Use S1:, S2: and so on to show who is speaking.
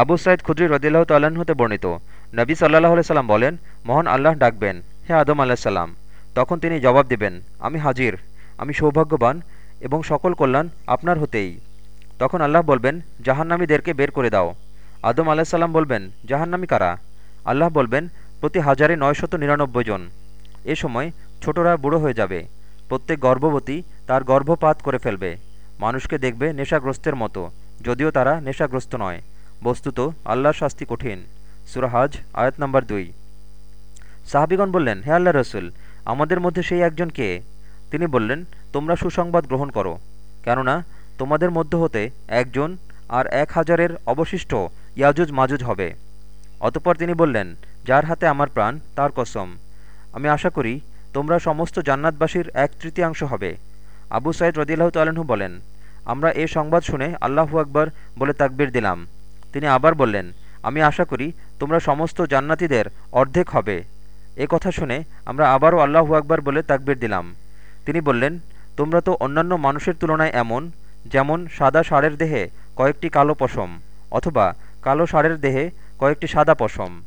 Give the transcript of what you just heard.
S1: আবু সাইদ খুদ্রি রদিল্লাহ তাল্লাহ্ন হতে বর্ণিত। নবী সাল্লাহ সাল্লাম বলেন, মহান আল্লাহ ডাকবেন, হে আদম আল্লাহ সাল্লাম তখন তিনি জবাব দিবেন, আমি হাজির, আমি সৌভাগ্যবান এবং সকল কল্যাণ আপনার হতেই। তখন আল্লাহ বলবেন, জাহান্নামীদেরকে বের করে দাও। আদম আলাহ সাল্লাম বলবেন, জাহান্নামী কারা? আল্লাহ বলবেন, প্রতি হাজারে নয়শত নিরানব্বই জন। এ সময় ছোটরা বুড়ো হয়ে যাবে। প্রত্যেক গর্ভবতী তার গর্ভপাত করে ফেলবে। মানুষকে দেখবে নেশাগ্রস্তের মতো, যদিও তারা নেশাগ্রস্ত নয়। বস্তুত আল্লাহর শাস্তি কঠিন। সুরাহাজ আয়াত নম্বর দুই। সাহাবিগণ বললেন, হে আল্লাহ রসুল, আমাদের মধ্যে সেই একজন কে? তিনি বললেন, তোমরা সুসংবাদ গ্রহণ করো, কেননা তোমাদের মধ্য হতে একজন আর এক হাজারের অবশিষ্ট ইয়াজুজ মাজুজ হবে। অতপর তিনি বললেন, যার হাতে আমার প্রাণ, তার কসম। আমি আশা করি তোমরা সমস্ত জান্নাতবাসীর এক তৃতীয়াংশ হবে। আবু সাইদ রদিল্লাহ তালহু বলেন, আমরা এ সংবাদ শুনে আল্লাহু আকবর বলে তাকবির দিলাম। তিনি আবার বললেন, আমি আশা করি তোমরা সমস্ত জান্নাতিদের অর্ধেক হবে। এ কথা শুনে আমরা আবারও আল্লাহু আকবর বলে তাকবির দিলাম। তিনি বললেন, তোমরা তো অন্যান্য মানুষের তুলনায় এমন, যেমন সাদা ষাঁড়ের দেহে কয়েকটি কালো পশম, অথবা কালো ষাঁড়ের দেহে কয়েকটি সাদা পশম।